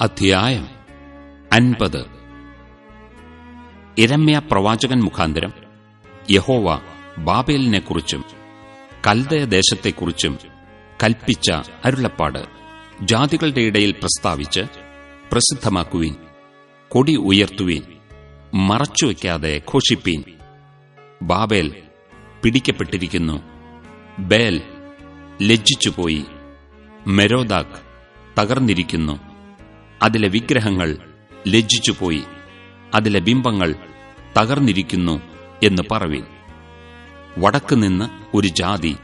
അധ്യായം അൻപത്. ഇരമ്യ പ്രവാചകൻ മുഖാന്തരം യഹോവ ബാബേലിനെക്കുറിച്ചും കൽദയ ദേശത്തെക്കുറിച്ചും കൽപ്പിച്ച അരുളപ്പാട് ജാതികളുടെ ഇടയിൽ പ്രസ്താവിച്ച് പ്രസിദ്ധമാക്കുവീൻ കൊടി ഉയർത്തുവീൻ മറച്ചുവെക്കാതെ ഘോഷിപ്പീൻ. ബാബേൽ പിടിക്കപ്പെട്ടിരിക്കുന്നു. ബേൽ ലജ്ജിച്ചുപോയി. മെരോദാക് തകർന്നിരിക്കുന്നു. അതിലെ വിഗ്രഹങ്ങൾ ലജ്ജിച്ചുപോയി. അതിലെ ബിംബങ്ങൾ തകർന്നിരിക്കുന്നു എന്ന് പറവീൻ. വടക്കുനിന്ന് ഒരു ജാതി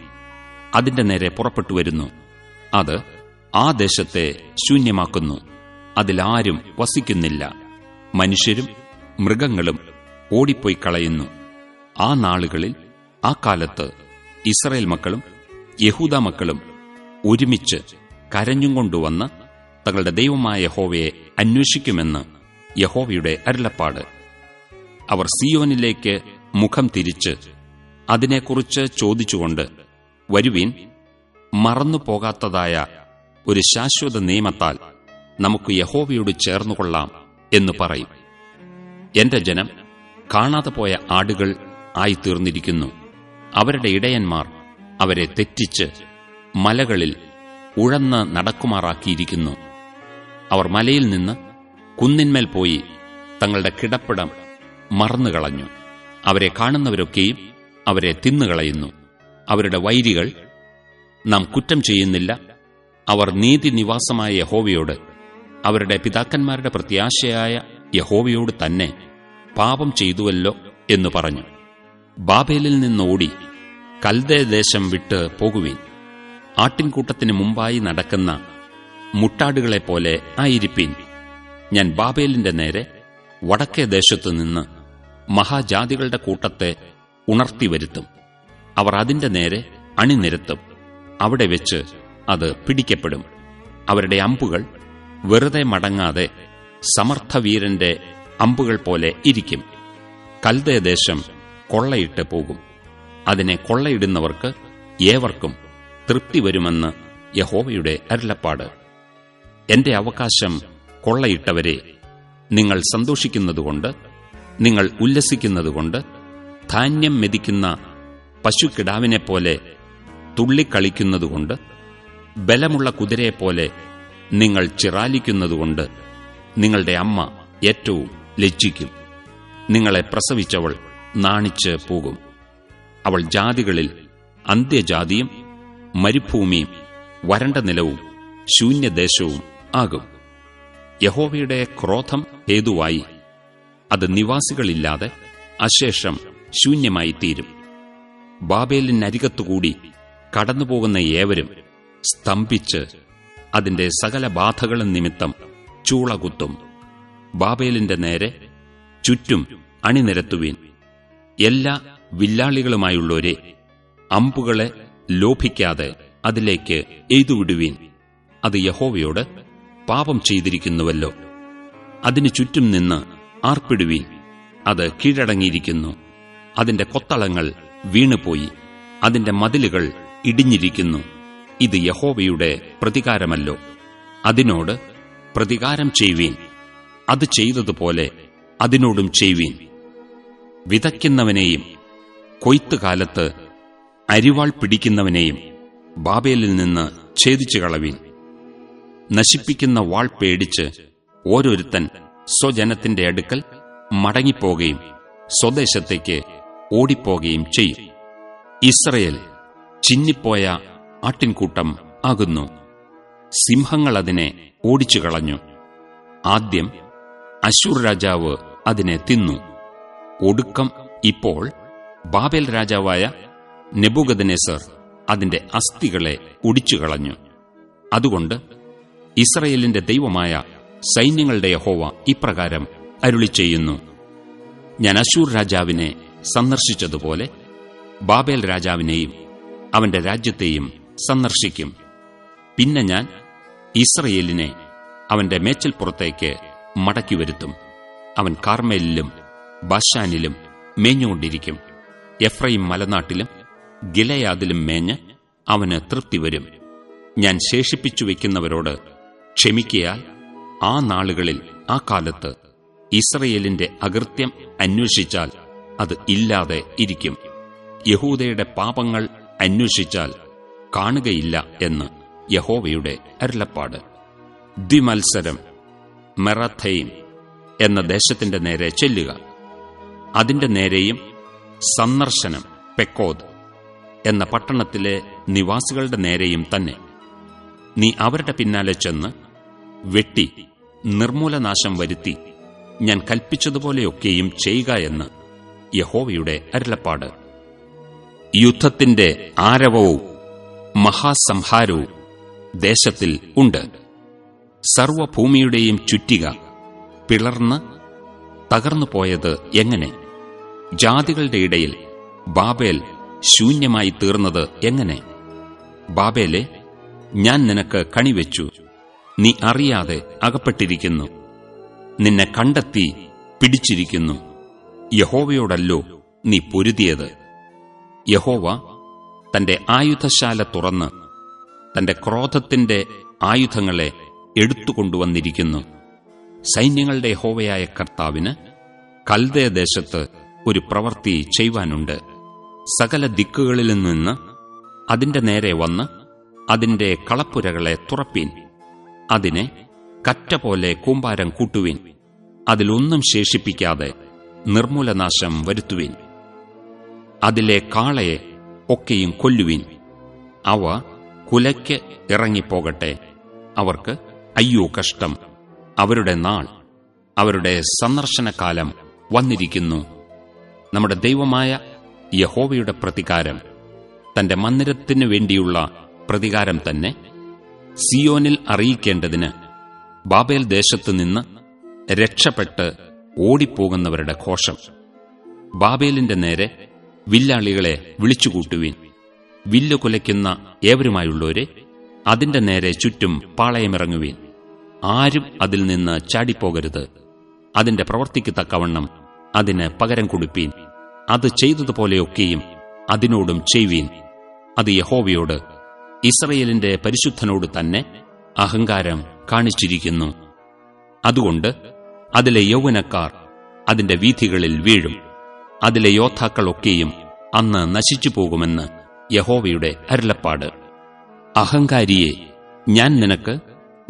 അതിന്റെ നേരെ പുറപ്പെട്ടു വരുന്നു. അത് ആ ദേശത്തെ ശൂന്യമാക്കുന്നു. അതിലാരും വസിക്കുന്നില്ല. മനുഷ്യരും മൃഗങ്ങളും ഓടിപ്പോയി കളയുന്നു. ആ നാളുകളിൽ ആ കാലത്ത് ഇസ്രയേൽ മക്കളും യഹൂദ മക്കളും ഒരുമിച്ച് കരഞ്ഞും കൊണ്ടുവന്ന് തങ്ങളുടെ ദൈവമായ യഹോവയെ അന്വേഷിക്കുമെന്ന് യഹോവയുടെ അരുളപ്പാട്. അവർ സിയോനിലേക്ക് മുഖം തിരിച്ച് അതിനെക്കുറിച്ച് ചോദിച്ചുകൊണ്ട് വരുവീൻ മറന്നു പോകാത്തതായ ഒരു ശാശ്വത നിയമത്താൽ നമുക്ക് യഹോവയോട് ചേർന്നുകൊള്ളാം എന്ന് പറയും. എന്റെ ജനം കാണാതെ പോയ ആടുകൾ ആയിത്തീർന്നിരിക്കുന്നു. അവരുടെ ഇടയന്മാർ അവരെ തെറ്റിച്ച് മലകളിൽ ഉഴന്ന് നടക്കുമാറാക്കിയിരിക്കുന്നു. അവർ മലയിൽ നിന്ന് കുന്നിന്മേൽ പോയി തങ്ങളുടെ കിടപ്പിടം മറന്നുകളഞ്ഞു അവരെ കാണുന്നവരൊക്കെയും അവരെ തിന്നുകളയുന്നു. അവരുടെ വൈരികൾ നാം കുറ്റം ചെയ്യുന്നില്ല. അവർ നീതിനിവാസമായ യഹോവയോട് അവരുടെ പിതാക്കന്മാരുടെ പ്രത്യാശയായ യഹോവയോട് തന്നെ പാപം ചെയ്തുവല്ലോ എന്ന് പറഞ്ഞു. ബാബേലിൽ നിന്നോടി കൽദേ വിട്ട് പോകുവീൻ. ആട്ടിൻകൂട്ടത്തിന് മുമ്പായി നടക്കുന്ന മുട്ടാടുകളെപ്പോലെ ആയിരിപ്പീൻ. ഞാൻ ബാബേലിന്റെ നേരെ വടക്കേ ദേശത്തു നിന്ന് മഹാജാതികളുടെ കൂട്ടത്തെ ഉണർത്തിവരുത്തും അവർ അതിന്റെ നേരെ അണിനിരത്തും. അവിടെ വെച്ച് അത് പിടിക്കപ്പെടും. അവരുടെ അമ്പുകൾ വെറുതെ മടങ്ങാതെ സമർത്ഥവീരന്റെ അമ്പുകൾ പോലെ ഇരിക്കും. കൽദയദേശം കൊള്ളയിട്ട് പോകും. അതിനെ കൊള്ളയിടുന്നവർക്ക് ഏവർക്കും തൃപ്തി വരുമെന്ന് യഹോവയുടെ അരുളപ്പാട്. എന്റെ അവകാശം കൊള്ളയിട്ടവരെ നിങ്ങൾ സന്തോഷിക്കുന്നതുകൊണ്ട് നിങ്ങൾ ഉല്ലസിക്കുന്നതുകൊണ്ട് ധാന്യം മെതിക്കുന്ന പശുക്കിടാവിനെപ്പോലെ തുള്ളിക്കളിക്കുന്നതുകൊണ്ട് ബലമുള്ള കുതിരയെപ്പോലെ നിങ്ങൾ ചിറാലിക്കുന്നതുകൊണ്ട് നിങ്ങളുടെ അമ്മ ഏറ്റവും ലജ്ജിക്കും. നിങ്ങളെ പ്രസവിച്ചവൾ നാണിച്ച് പോകും. അവൾ ജാതികളിൽ അന്ത്യജാതിയും മരുഭൂമിയും വരണ്ട നിലവും ശൂന്യദേശവും ആകും. യഹോവയുടെ ക്രോധം ഹേതുവായി. അത് നിവാസികളില്ലാതെ അശേഷം ശൂന്യമായി തീരും ബാബേലിനരികത്തുകൂടി കടന്നുപോകുന്ന ഏവരും സ്തംഭിച്ച് അതിന്റെ സകല ബാധകളും നിമിത്തം ചൂളകുത്തും. ബാബേലിന്റെ നേരെ ചുറ്റും അണിനിരത്തുവീൻ. എല്ലാ വില്ലാളികളുമായുള്ളവരെ അമ്പുകളെ ലോഭിക്കാതെ അതിലേക്ക് എയ്തുവിടുവീൻ. അത് യഹോവയോട് പാപം ചെയ്തിരിക്കുന്നുവല്ലോ. അതിനു ചുറ്റും നിന്ന് ആർപ്പിടുവീൻ. അത് കീഴടങ്ങിയിരിക്കുന്നു. അതിന്റെ കൊത്തളങ്ങൾ വീണുപോയി. അതിന്റെ മതിലുകൾ ഇടിഞ്ഞിരിക്കുന്നു. ഇത് യഹോവയുടെ പ്രതികാരമല്ലോ. അതിനോട് പ്രതികാരം ചെയ്യുവീൻ. അത് ചെയ്തതുപോലെ അതിനോടും ചെയ്യുവീൻ. വിതയ്ക്കുന്നവനെയും കൊയ്ത്തുകാലത്ത് അരിവാൾ പിടിക്കുന്നവനെയും ബാബേലിൽ നിന്ന് ഛേദിച്ചു കളവീൻ നശിപ്പിക്കുന്ന വാൾ പേടിച്ച് ഓരോരുത്തൻ സ്വജനത്തിന്റെ അടുക്കൽ മടങ്ങിപ്പോകുകയും സ്വദേശത്തേക്ക് ഓടിപ്പോകുകയും ചെയ്യും. ഇസ്രയേൽ ചിന്നിപ്പോയ ആട്ടിൻകൂട്ടം ആകുന്നു. സിംഹങ്ങൾ അതിനെ ഓടിച്ചു കളഞ്ഞു ആദ്യം അശൂർ രാജാവ് അതിനെ തിന്നു. ഒടുക്കം ഇപ്പോൾ ബാബേൽ രാജാവായ നെബുഗദനേസർ അതിന്റെ അസ്ഥികളെ ഒടിച്ചുകളഞ്ഞു. അതുകൊണ്ട് ഇസ്രയേലിന്റെ ദൈവമായ സൈന്യങ്ങളുടെ യഹോവ ഇപ്രകാരം അരുളി ചെയ്യുന്നു ഞാൻ അശൂർ രാജാവിനെ സന്ദർശിച്ചതുപോലെ ബാബേൽ രാജാവിനെയും അവന്റെ രാജ്യത്തെയും സന്ദർശിക്കും. പിന്നെ ഞാൻ ഇസ്രയേലിനെ അവന്റെ മേച്ചൽപ്പുറത്തേക്ക് മടക്കി വരുത്തും അവൻ കാർമേലിലും ബാഷാനിലും മേഞ്ഞുകൊണ്ടിരിക്കും. എഫ്രൈം മലനാട്ടിലും ഗിലയാദിലും മേഞ്ഞ് അവന് തൃപ്തി വരും. ഞാൻ ശേഷിപ്പിച്ചു വയ്ക്കുന്നവരോട് ക്ഷമിക്കയാൽ ആ നാളുകളിൽ ആ കാലത്ത് ഇസ്രയേലിന്റെ അകൃത്യം അന്വേഷിച്ചാൽ അത് ഇല്ലാതെ ഇരിക്കും. യഹൂദയുടെ പാപങ്ങൾ അന്വേഷിച്ചാൽ കാണുകയില്ല എന്ന് യഹോവയുടെ അരുളപ്പാട്. ദ്വിമത്സരം മെറഥൈം എന്ന ദേശത്തിന്റെ നേരെ ചെല്ലുക. അതിന്റെ നേരെയും സന്ദർശനം പെക്കോദ് എന്ന പട്ടണത്തിലെ നിവാസികളുടെ നേരെയും തന്നെ. നീ അവരുടെ പിന്നാലെ ചെന്ന് വെട്ടി നിർമൂലനാശം വരുത്തി ഞാൻ കൽപ്പിച്ചതുപോലെയൊക്കെയും ചെയ്യുക എന്ന് യഹോവയുടെ അരുളപ്പാട്. യുദ്ധത്തിന്റെ ആരവവും മഹാസംഹാരവും ദേശത്തിൽ ഉണ്ട്. സർവഭൂമിയുടെയും ചുറ്റിക പിളർന്ന് തകർന്നു പോയത് എങ്ങനെ? ജാതികളുടെ ഇടയിൽ ബാബേൽ ശൂന്യമായി തീർന്നത് എങ്ങനെ? ബാബേലെ ഞാൻ നിനക്ക് കണിവെച്ചു നീ അറിയാതെ അകപ്പെട്ടിരിക്കുന്നു. നിന്നെ കണ്ടെത്തി പിടിച്ചിരിക്കുന്നു. യഹോവയോടല്ലോ നീ പൊരുതിയത്. യഹോവ തന്റെ ആയുധശാല തുറന്ന് തന്റെ ക്രോധത്തിന്റെ ആയുധങ്ങളെ എടുത്തുകൊണ്ടുവന്നിരിക്കുന്നു. സൈന്യങ്ങളുടെ യഹോവയായ കർത്താവിന് കൽദയദേശത്ത് ഒരു പ്രവൃത്തി ചെയ്യുവാനുണ്ട്. സകല ദിക്കുകളിൽ നിന്ന് അതിന്റെ നേരെ വന്ന് അതിന്റെ കളപ്പുരകളെ തുറപ്പീൻ. അതിനെ കറ്റ പോലെ കൂമ്പാരം കൂട്ടുവിൻ. അതിലൊന്നും ശേഷിപ്പിക്കാതെ നിർമൂലനാശം വരുത്തുവിൻ. അതിലെ കാളയെ ഒക്കെയും കൊല്ലുവിൻ. അവ കുലയ്ക്ക് ഇറങ്ങിപ്പോകട്ടെ. അവർക്ക് അയ്യോ കഷ്ടം. അവരുടെ നാൾ അവരുടെ സന്ദർശനകാലം വന്നിരിക്കുന്നു. നമ്മുടെ ദൈവമായ യഹോവയുടെ പ്രതികാരം തന്റെ മന്ദിരത്തിനു വേണ്ടിയുള്ള പ്രതികാരം തന്നെ സിയോനിൽ അറിയിക്കേണ്ടതിന് ബാബേൽ ദേശത്തു നിന്ന് രക്ഷപ്പെട്ട് ഓടിപ്പോകുന്നവരുടെ ഘോഷം. ബാബേലിന്റെ നേരെ വില്ലാളികളെ വിളിച്ചുകൂട്ടുവിൻ. വില്ലു കുലയ്ക്കുന്ന ഏവരുമായുള്ളവരെ അതിന്റെ നേരെ ചുറ്റും പാളയമിറങ്ങുവിൻ. ആരും അതിൽ നിന്ന് ചാടിപ്പോകരുത്. അതിന്റെ പ്രവർത്തിക്ക് തക്കവണ്ണം അതിന് പകരം കൊടുപ്പീൻ. അത് ചെയ്തതുപോലെയൊക്കെയും അതിനോടും ചെയ്യുവീൻ. അത് യഹോവയോട് ഇസ്രയേലിന്റെ പരിശുദ്ധനോട് തന്നെ അഹങ്കാരം കാണിച്ചിരിക്കുന്നു. അതുകൊണ്ട് അതിലെ യൗവനക്കാർ അതിന്റെ വീഥികളിൽ വീഴും. അതിലെ യോദ്ധാക്കളൊക്കെയും അന്ന് നശിച്ചു പോകുമെന്ന് യഹോവയുടെ അരുളപ്പാട്. അഹങ്കാരിയെ ഞാൻ നിനക്ക്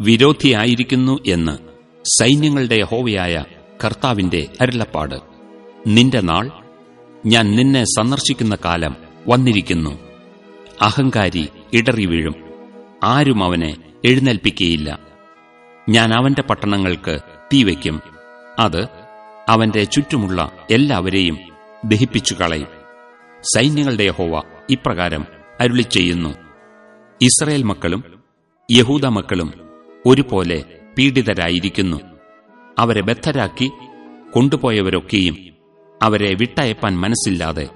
വിരോധിയായിരിക്കുന്നു എന്ന് സൈന്യങ്ങളുടെ യഹോവയായ കർത്താവിന്റെ അരുളപ്പാട്. നിന്റെ നാൾ ഞാൻ നിന്നെ സന്ദർശിക്കുന്ന കാലം വന്നിരിക്കുന്നു. അഹങ്കാരി ഇടറി വീഴും. ആരും അവനെ എഴുന്നേൽപ്പിക്കുകയില്ല ഞാൻ അവന്റെ പട്ടണങ്ങൾക്ക് തീവയ്ക്കും അത് അവന്റെ ചുറ്റുമുള്ള എല്ലാവരെയും ദഹിപ്പിച്ചു കളയും. സൈന്യങ്ങളുടെ ഹോവ ഇപ്രകാരം അരുളി ചെയ്യുന്നു ഇസ്രയേൽ മക്കളും യഹൂദ മക്കളും ഒരുപോലെ പീഡിതരായിരിക്കുന്നു. അവരെ ബദ്ധരാക്കി കൊണ്ടുപോയവരൊക്കെയും അവരെ വിട്ടയപ്പാൻ മനസ്സില്ലാതെ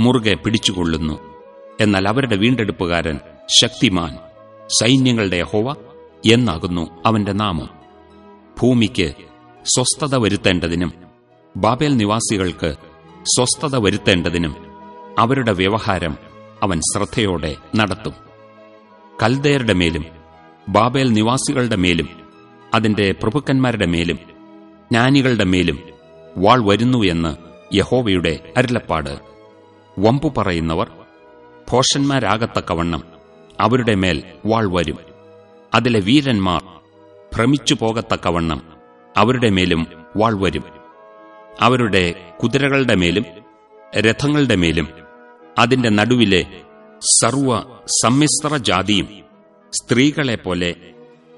മുറുകെ പിടിച്ചുകൊള്ളുന്നു. എന്നാൽ അവരുടെ വീണ്ടെടുപ്പുകാരൻ ശക്തിമാൻ സൈന്യങ്ങളുടെ യഹോവ എന്നാകുന്നു അവന്റെ നാമം. ഭൂമിക്ക് സ്വസ്ഥത വരുത്തേണ്ടതിനും ബാബേൽ നിവാസികൾക്ക് സ്വസ്ഥത വരുത്തേണ്ടതിനും അവരുടെ വ്യവഹാരം അവൻ ശ്രദ്ധയോടെ നടത്തും. കൽദയരുടെ മേലും ബാബേൽ നിവാസികളുടെ മേലും അതിന്റെ പ്രഭുക്കന്മാരുടെ മേലും ജ്ഞാനികളുടെ മേലും വാൾ വരുന്നു എന്ന് യഹോവയുടെ അരുളപ്പാട്. വമ്പു പറയുന്നവർ ഭോഷന്മാരാകത്തക്കവണ്ണം അവരുടെ മേൽ വാൾ വരും. അതിലെ വീരന്മാർ ഭ്രമിച്ചു പോകത്തക്കവണ്ണം അവരുടെ മേലും വാൾ വരും. അവരുടെ കുതിരകളുടെ മേലും രഥങ്ങളുടെ മേലും അതിന്റെ നടുവിലെ സർവ സമ്മിശ്ര ജാതിയും സ്ത്രീകളെപ്പോലെ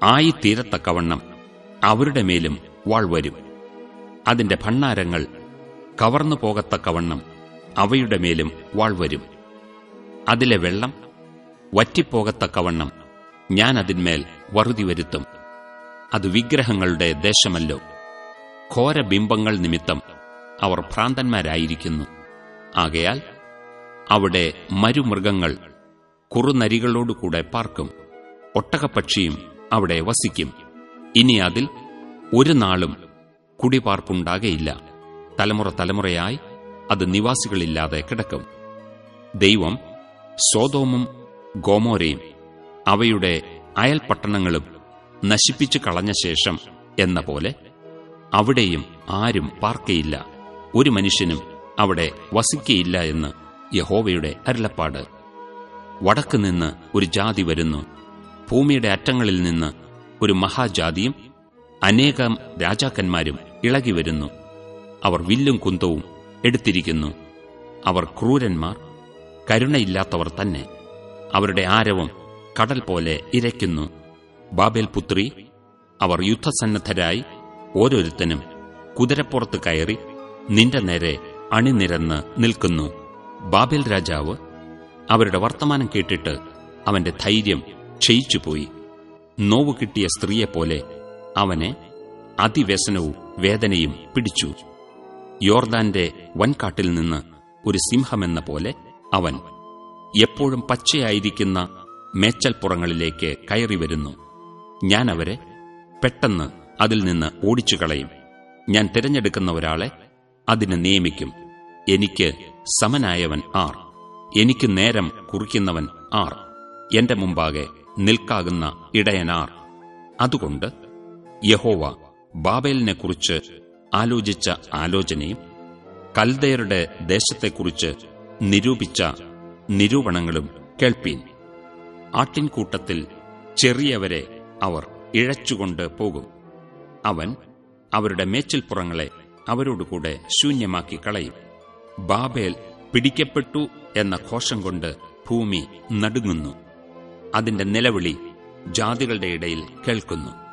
ആയിത്തീരത്തക്കവണ്ണം അവരുടെ മേലും വാൾ വരും. അതിന്റെ ഭണ്ണാരങ്ങൾ കവർന്നു പോകത്തക്കവണ്ണം അവയുടെ മേലും വാൾ വരും. അതിലെ വെള്ളം വറ്റിപ്പോകത്തക്കവണ്ണം ഞാൻ അതിന്മേൽ വറുതി വരുത്തും. അത് വിഗ്രഹങ്ങളുടെ ദേശമല്ലോ. ഘോരബിംബങ്ങൾ നിമിത്തം അവർ ഭ്രാന്തന്മാരായിരിക്കുന്നു. ആകയാൽ അവിടെ മരുമൃഗങ്ങൾ കുറുനരികളോടുകൂടെ പാർക്കും. ഒട്ടകപ്പക്ഷിയും അവിടെ വസിക്കും. ഇനി അതിൽ ഒരു നാളും കുടിപാർപ്പുണ്ടാകയില്ല. തലമുറ തലമുറയായി അത് നിവാസികളില്ലാതെ കിടക്കും. ദൈവം സോതോമും ഗോമോരയും അവയുടെ അയൽപട്ടണങ്ങളും നശിപ്പിച്ചു കളഞ്ഞ ശേഷം എന്ന പോലെ അവിടെയും ആരും പാർക്കയില്ല. ഒരു മനുഷ്യനും അവിടെ വസിക്കയില്ല എന്ന് യഹോവയുടെ അരുളപ്പാട്. വടക്ക് നിന്ന് ഒരു ജാതി വരുന്നു. ഭൂമിയുടെ അറ്റങ്ങളിൽ നിന്ന് ഒരു മഹാജാതിയും അനേകം രാജാക്കന്മാരും ഇളകി വരുന്നു. അവർ വില്ലും കുന്തവും എടുത്തിരിക്കുന്നു. അവർ ക്രൂരന്മാർ കരുണയില്ലാത്തവർ തന്നെ. അവരുടെ ആരവം കടൽ പോലെ ഇരയ്ക്കുന്നു. ബാബേൽ പുത്രി അവർ യുദ്ധസന്നദ്ധരായി ഓരോരുത്തനും കുതിരപ്പുറത്ത് കയറി നിന്റെ നേരെ അണിനിരന്ന് നിൽക്കുന്നു. ബാബേൽ രാജാവ് അവരുടെ വർത്തമാനം കേട്ടിട്ട് അവന്റെ ധൈര്യം ക്ഷയിച്ചുപോയി. നോവ് കിട്ടിയ സ്ത്രീയെപ്പോലെ അവനെ അതിവ്യസനവും വേദനയും പിടിച്ചു. യോർദാന്റെ വൻകാട്ടിൽ നിന്ന് ഒരു സിംഹമെന്ന പോലെ അവൻ എപ്പോഴും പച്ചയായിരിക്കുന്ന മേച്ചൽപ്പുറങ്ങളിലേക്ക് കയറി വരുന്നു. ഞാൻ അവരെ പെട്ടെന്ന് അതിൽ നിന്ന് ഓടിച്ചു കളയും ഞാൻ തിരഞ്ഞെടുക്കുന്ന ഒരാളെ അതിന് നിയമിക്കും. എനിക്ക് സമനായവൻ ആർ. എനിക്ക് നേരം കുറിക്കുന്നവൻ ആർ. എന്റെ മുമ്പാകെ നിൽക്കാകുന്ന ഇടയനാർ അതുകൊണ്ട് യഹോവ ബാബേലിനെക്കുറിച്ച് ആലോചിച്ച ആലോചനയും കൽദയരുടെ ദേശത്തെക്കുറിച്ച് നിരൂപിച്ച നിരൂപണങ്ങളും കേൾപ്പീൻ. ആട്ടിൻകൂട്ടത്തിൽ ചെറിയവരെ അവർ ഇഴച്ചുകൊണ്ട് പോകും. അവൻ അവരുടെ മേച്ചിൽപ്പുറങ്ങളെ അവരോടുകൂടെ ശൂന്യമാക്കി കളയും. ബാബേൽ പിടിക്കപ്പെട്ടു എന്ന ഘോഷം കൊണ്ട് ഭൂമി നടുങ്ങുന്നു. അതിന്റെ നിലവിളി ജാതികളുടെ ഇടയിൽ കേൾക്കുന്നു.